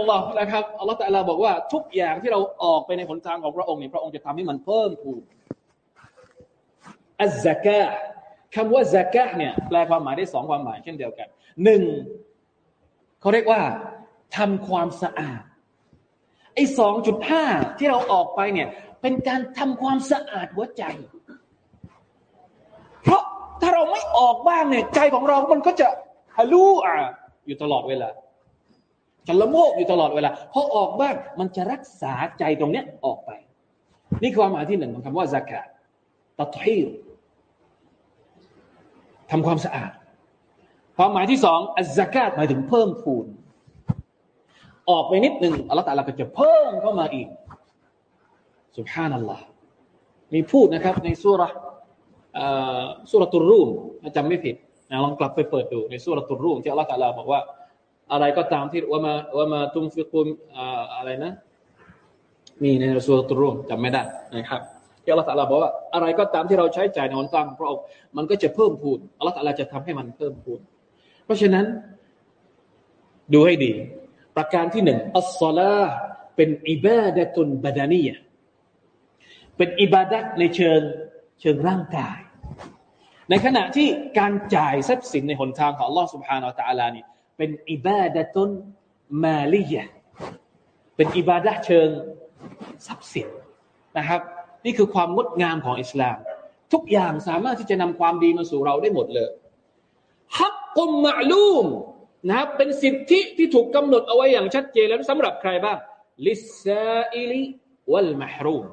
ลลอฮ์นะครับอัลลอฮ์ตะลาบอกว่าทุกอย่างที่เราออกไปในหนทางของพระองค์เนี่ยพระองค์จะทำให้มันเพิ่มพูน อัซกะคำว่า z กะเนี่ยแปลความหมายได้สองความหมายเช่นเดียวกันหนึ่งเขาเรียกว่าทำความสะอาดไอ้สองจุดห้าที่เราออกไปเนี่ย เป็นการทำความสะอาดหัวใจ เพราะถ้าเราไม่ออกบ้างเนี่ย ใจของเรา มันก็จะฮาลูอะอยู่ตลอดเวลาจะละโมกอยู่ตลอดเวลาพอออกบ้างมันจะรักษาใจตรงเนี้ยออกไป นี่คือความหมายที่หนึ่งของคำว่า z กะตัทฮีร ทำความสะอาด ความหมายที่สองอัซกาตหมายถึงเพิ่มพูน ออกไปนิดหนึ่งอัลลอฮฺตาลาก็จะเพิ่มเข้ามาอีกสุบฮานัลลอฮ์มีพูดนะครับในสุรสุรตุรูมจำไม่ผิดนะลองกลับไปเปิดดูในสุรตุรูมที่อัลลอฮฺตาลาบอกว่า อะไรก็ตามที่ว่ามาว่ามาตุมฟิกุมอะไรนะ มีในสุรตุรูมจำไม่ได้นะครับ ที่อัลละลาบอกว่าอะไรก็ตามที่เราใช้จ่ายในหนทางขพระองค์มันก็จะเพิ่มพูนอัลลอฮฺะลาจะทำให้มันเพิ่มพูน เพราะฉะนั้น ดูให้ดี ประการที่หนึ่งอัลสลาเป็นอิบาดะตุนบาดานีเป็นอิบาดะในเชิงเชิงร่างกาย ในขณะที่การจ่ายทรัพย์สินในหนทางของอัลลอฮฺสุบฮานาอัลตะลานี่เป็นอิบาดะตุนมาลียเป็นอิบาดะเชิงทรัพย์สินนะครับ นี่คือความงดงามของอิสลาม ทุกอย่างสามารถที่จะนำความดีมาสู่เราได้หมดเลยฮักกุมมะลูมนะครับเป็นสิทธิที่ถูกกำหนดเอาไว้อย่างชัดเจนแล้วสำหรับใครบ้างลิซาอิลิวัลมหรูม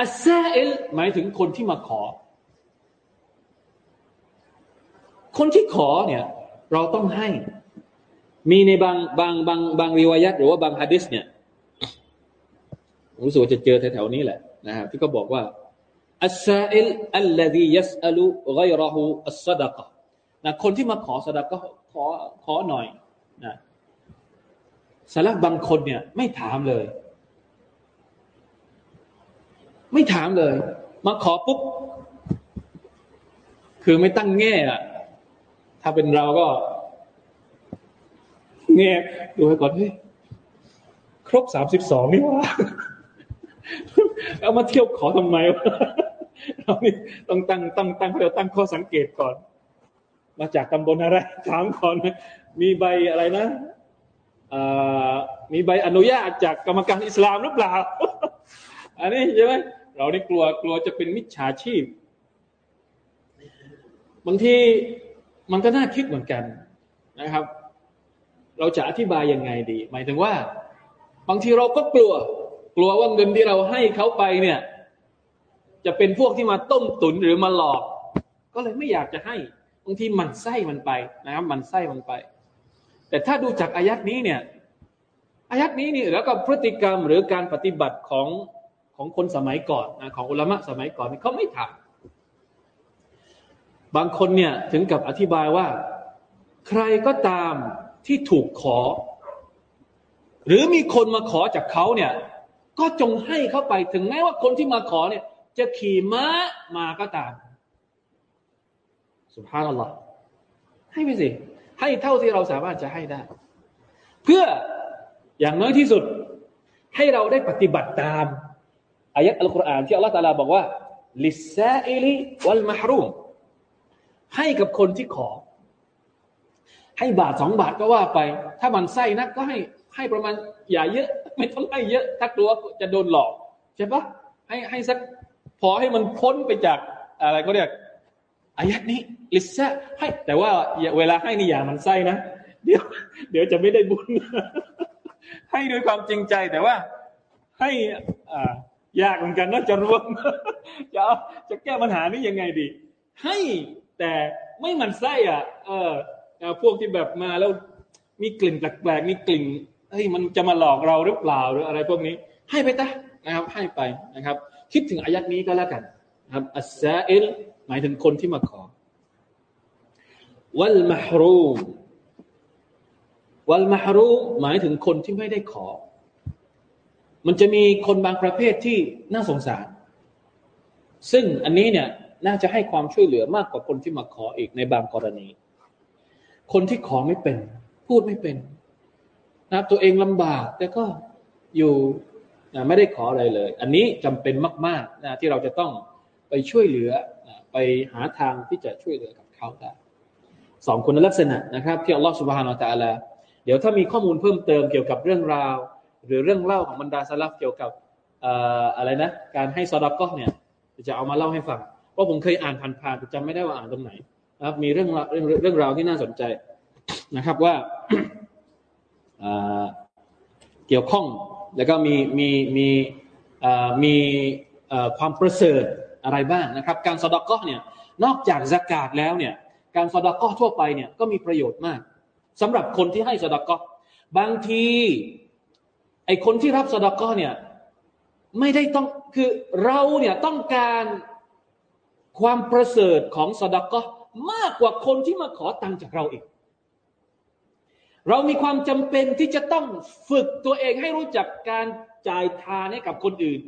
อัสซาอิลหมายถึงคนที่มาขอ คนที่ขอเนี่ยเราต้องให้ มีในบางบางบางบางริวายัตหรือว่าบางฮะดิษเนี่ย รู้สึกว่าจะเจอแถวๆนี้แหละนะครับที่เขาบอกว่าอัสซาอิลอัลลดียัสอัลุไกรหูอัสซดะกะนะคนที่มาขอสดะก็ขอขอหน่อยนะสลับบางคนเนี่ย ไม่ถามเลย ไม่ถามเลย มาขอปุ๊บ คือไม่ตั้งแง่อะถ้าเป็นเราก็ แง่ดูให้ก่อนเฮ้ยครบสามสิบสองนี่ว่า เอามาเที่ยวขอทำไมวะเรานี่ต้องตั้งตั้งตั้งเราตั้งข้อสังเกตก่อน มาจากตำบลอะไรถามก่อนมีใบอะไรนะมีใบอนุญาตจากกรรมการอิสลามหรือเปล่า อันนี้ใช่ไหมเราได้กลัวกลัวจะเป็นมิจฉาชีพ บางทีมันก็น่าคิดเหมือนกันนะครับ เราจะอธิบายยังไงดี หมายถึงว่า บางทีเราก็กลัว กลัวว่าเงินที่เราให้เขาไปเนี่ย จะเป็นพวกที่มาต้มตุนหรือมาหลอก ก็เลยไม่อยากจะให้บางทีมันไส้มันไปนะครับมันไส้มันไป แต่ถ้าดูจากอายัดนี้เนี่ยอายัดนี้นี่แล้วก็พฤติกรรมหรือการปฏิบัติของของคนสมัยก่อนนะของอุลามะสมัยก่อนเขาไม่ทำบางคนเนี่ยถึงกับอธิบายว่า ใครก็ตามที่ถูกขอ หรือมีคนมาขอจากเขาเนี่ย ก็จงให้เขาไปถึงแม้ว่าคนที่มาขอเนี่ย จะขี่ม้ามาก็ตาม สุภาพนัลลอฮ์ให้ไปสิให้เท่าที่เราสามารถจะให้ได้ เพื่ออย่างน้อยที่สุด ให้เราได้ปฏิบัติตามอายัดอัลกุรอานที่อัลลอฮฺตาลาบอกว่าลิซาอิลิวัลมหรูมให้กับคนที่ขอ ให้บาทสองบาทก็ว่าไป ถ้ามันไส้นักก็ให้ให้ประมาณอย่าเยอะ ไม่ต้องให้เยอะ ถ้ากลัวจะโดนหลอกใช่ปะให้ให้สักพอให้มันพ้นไปจากอะไรก็เรียกอายัดนี้ลิซาให้แต่ว่าเวลาให้นี่อย่ามันไส้นะเดี๋ยวเดี๋ยวจะไม่ได้บุญ ให้ด้วยความจริงใจแต่ว่า ให้อ่ายากเหมือนกันนะจะรวมจะจะแก้ปัญหานี้ยังไงดี ให้แต่ไม่มันไส้อะ เออพวกที่แบบมาแล้วมีกลิ่นแปลกๆมีกลิ่น เฮ้ยมันจะมาหลอกเราหรือเปล่าหรืออะไรพวกนี้ ให้ไปตะนะครับ ให้ไปนะครับ คิดถึงอายัดนี้ก็แล้วกันครับอัสซาอิลหมายถึงคนที่มาขอวัลมหรูมวัลมหรูมหมายถึงคนที่ไม่ได้ขอ มันจะมีคนบางประเภทที่น่าสงสาร ซึ่งอันนี้เนี่ยน่าจะให้ความช่วยเหลือมากกว่าคนที่มาขออีกในบางกรณี คนที่ขอไม่เป็น พูดไม่เป็น นะตัวเองลำบาก แต่ก็อยู่นะไม่ได้ขออะไรเลย อันนี้จำเป็นมากๆนะที่เราจะต้องไปช่วยเหลือนะไปหาทางที่จะช่วยเหลือกับเขาได้สองคุณลักษณะนะครับ ที่อัลลอฮฺสุบฮานาอัลลอฮฺเดี๋ยวถ้ามีข้อมูลเพิ่มเติมเกี่ยวกับเรื่องราว หรือเรื่องเล่าของบรรดาสลับเกี่ยวกับอะไรนะ การให้ซอดักก็เนี่ยจะเอามาเล่าให้ฟังเพราะผมเคยอ่านผ่านๆแต่จำไม่ได้ว่าอ่านตรงไหนนะครับ มีเรื่องเรื่องเรื่องราวที่น่าสนใจนะครับว่า เกี่ยวข้อง แล้วก็มีมีมีมีความประเสริฐอะไรบ้างนะครับ การสอดก็เนี่ยนอกจากสกาดแล้วเนี่ยการสอดก็ทั่วไปเนี่ยก็มีประโยชน์มากสำหรับคนที่ให้สอดก็บางทีไอคนที่รับสอดก้อเนี่ยไม่ได้ต้องคือเราเนี่ยต้องการความประเสริฐของสอดก้อมากกว่าคนที่มาขอตังค์จากเราอีก เรามีความจำเป็นที่จะต้องฝึกตัวเองให้รู้จักการจ่ายทานให้กับคนอื่น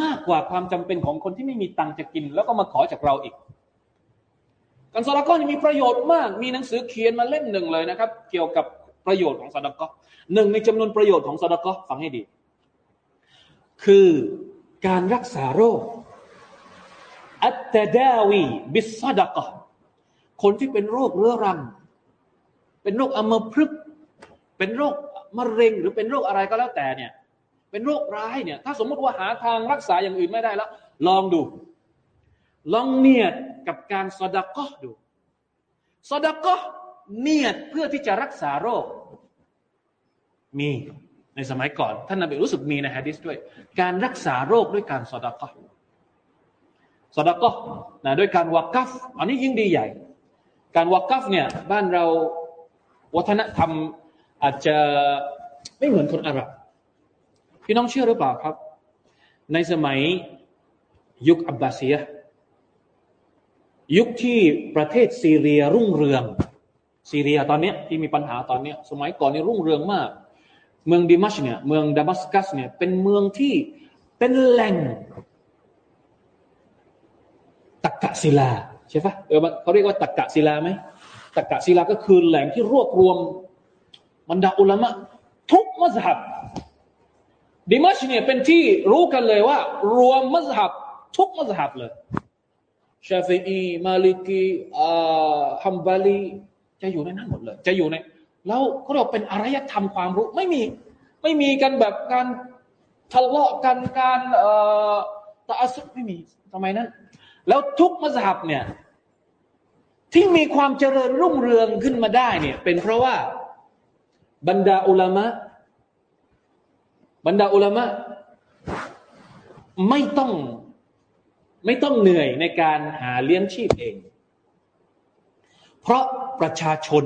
มากกว่าความจำเป็นของคนที่ไม่มีตังค์จะกิน แล้วก็มาขอจากเราอีก การสดก้อมีประโยชน์มาก มีหนังสือเขียนมาเล่มหนึ่งเลยนะครับ เกี่ยวกับประโยชน์ของสดก้อหนึ่งในจำนวนประโยชน์ของสดกอฟังให้ดี คือการรักษาโรคالتداوي بالصدقةคนที่เป็นโรคเรื้อรัง เป็นโรคอัมพฤกษ์ เป็นโรคมะเร็งหรือเป็นโรคอะไรก็แล้วแต่เนี่ย เป็นโรคร้ายเนี่ย ถ้าสมมติว่าหาทางรักษาอย่างอื่นไม่ได้แล้ว ลองดู ลองเนียดกับการสดกอดูสดกอเนียดเพื่อที่จะรักษาโรค มีในสมัยก่อน ท่านนบีรู้สึกมีในฮะดิษด้วย การรักษาโรคด้วยการสอดก็สอดก็นะด้วยการวักกัฟอันนี้ยิ่งดีใหญ่ การวักกัฟเนี่ยบ้านเราวัฒนธรรม อาจจะไม่เหมือนคนอาหรับ พี่น้องเชื่อหรือเปล่าครับ ในสมัยยุคอับบาซียยุคที่ประเทศซีเรียรุ่งเรือง ซีเรียตอนนี้ที่มีปัญหาตอนนี้สมัยก่อนนี่รุ่งเรืองมาก เมืองดิมัชเนี่ยเมืองดามัสกัสเนี่ยเป็นเมืองที่เป็นแหล่งตักกะศิลาใช่ปะเออเขาเรียกว่าตักกะศิลาไหมตักกะศิลาก็คือแหล่งที่รวบรวม บรรดาอุลามะทุกมัสฮับดิมัชเนี่ยเป็นที่รู้กันเลยว่า รวมมัสฮับทุกมัสฮับเลยชาฟีอีมาลิกีฮัมบาลีจะอยู่ในนั้นหมดเลย จะอยู่ใน แล้วเขาเรียกเป็นอารยธรรมความรู้ไม่มี ไม่มีกันแบบการทะเลาะกันการเอ่อตะสุไม่มีทำไมนั้น แล้วทุกมัสยิดเนี่ยที่มีความเจริญรุ่งเรืองขึ้นมาได้เนี่ย เป็นเพราะว่า บรรดาอุลามะ บรรดาอุลามะ ไม่ต้อง ไม่ต้องเหนื่อยในการหาเลี้ยงชีพเอง เพราะประชาชน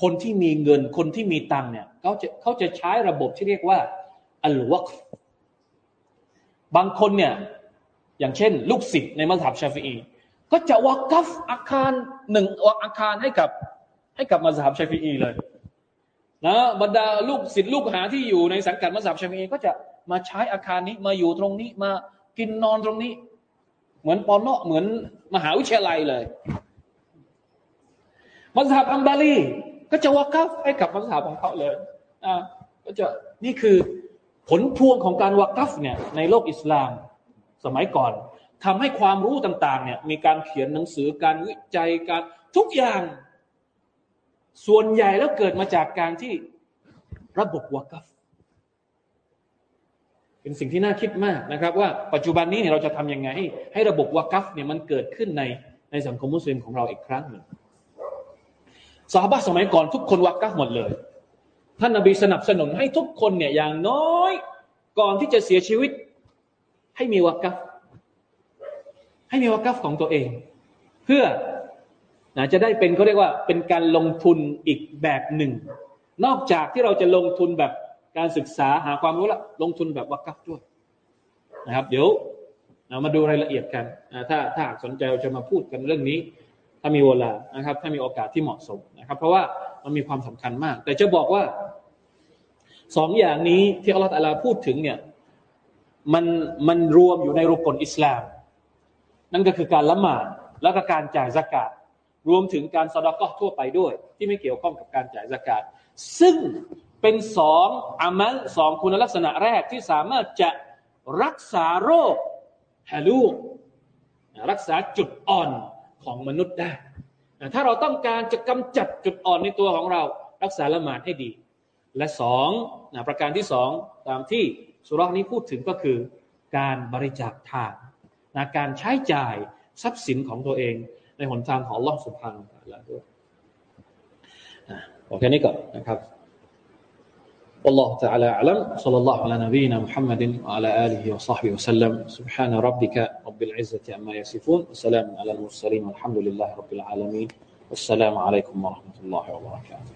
คนที่มีเงินคนที่มีตังเนี่ยเขาจะเขาจะใช้ระบบที่เรียกว่าอัลวักบางคนเนี่ย อย่างเช่น ลูกศิษย์ในมัสยิดชาฟีอีก็จะวักัฟอาคารหนึ่งอาคารให้กับ ให้กับมัสยิดชาฟีอีเลย นะบรรดาลูกศิษย์ลูกหาที่อยู่ในสังกัดมัสยิดชาฟีอีก็จะมาใช้อาคารนี้มาอยู่ตรงนี้มากินนอนตรงนี้ เหมือนปอนเนาะเหมือนมหาวิทยาลัยเลยมัสยิดอัมบาลีก็จะวักัฟให้กับมัสยิดของเขาเลยอ่าก็จะนี่คือผลพวงของการวักัฟเนี่ยในโลกอิสลามสมัยก่อนทำให้ความรู้ต่าง ๆ เนี่ยมีการเขียนหนังสือการวิจัยการทุกอย่าง ส่วนใหญ่แล้วเกิดมาจากการที่ระบบวกัฟเป็นสิ่งที่น่าคิดมากนะครับ ว่าปัจจุบันนี้เนี่ยเราจะทำยังไง ให้ให้ระบบวักัฟเนี่ยมันเกิดขึ้นในในสังคมมุสลิมของเราอีกครั้งหนึ่งสาบะสมัยก่อนทุกคนวักัฟหมดเลย ท่านนบีสนับสนุนให้ทุกคนเนี่ยอย่างน้อย ก่อนที่จะเสียชีวิต ให้มีวักัฟให้มีวักัฟของตัวเอง เพื่อ นะจะได้เป็นเขาเรียกว่าเป็นการลงทุนอีกแบบหนึ่ง นอกจากที่เราจะลงทุนแบบการศึกษาหาความรู้ละลงทุนแบบวักัฟด้วยนะครับ เดี๋ยวมาดูรายละเอียดกันถ้าถ้าสนใจเราจะมาพูดกันเรื่องนี้ ถ้ามีเวลานะครับ ถ้ามีโอกาสที่เหมาะสมนะครับ เพราะว่ามันมีความสำคัญมาก แต่จะบอกว่าสองอย่างนี้ที่อัลลอฮฺตาลาพูดถึงเนี่ยมันมันรวมอยู่ในรุกลอิสลาม นั่นก็คือการละหมาดแล้วก็การจ่ายสกาด รวมถึงการสดก็ทั่วไปด้วย ที่ไม่เกี่ยวข้องกับการจ่ายสกาดซึ่งเป็นสองอามัลสองคุณลักษณะแรกที่สามารถจะรักษาโรคฮาลูรักษาจุดอ่อนของมนุษย์ได้ ถ้าเราต้องการจะกำจัดจุดอ่อนในตัวของเรา รักษาละหมาดให้ดี และสองประการที่สองตามที่สุรานี้พูดถึงก็คือ การบริจาคทานนะการใช้จ่ายทรัพย์สินของตัวเอง ในหนทางของล่องสุภาพแล้วด้วยโอเคนี้ก่อนนะครับ والله تعالى أعلم صلى الله على نبينا محمد وعلى آله وصحبه وسلم سبحان ربك رب العزة عما يصفون وسلام على المرسلين والحمد لله رب العالمين والسلام عليكم ورحمة الله وبركاته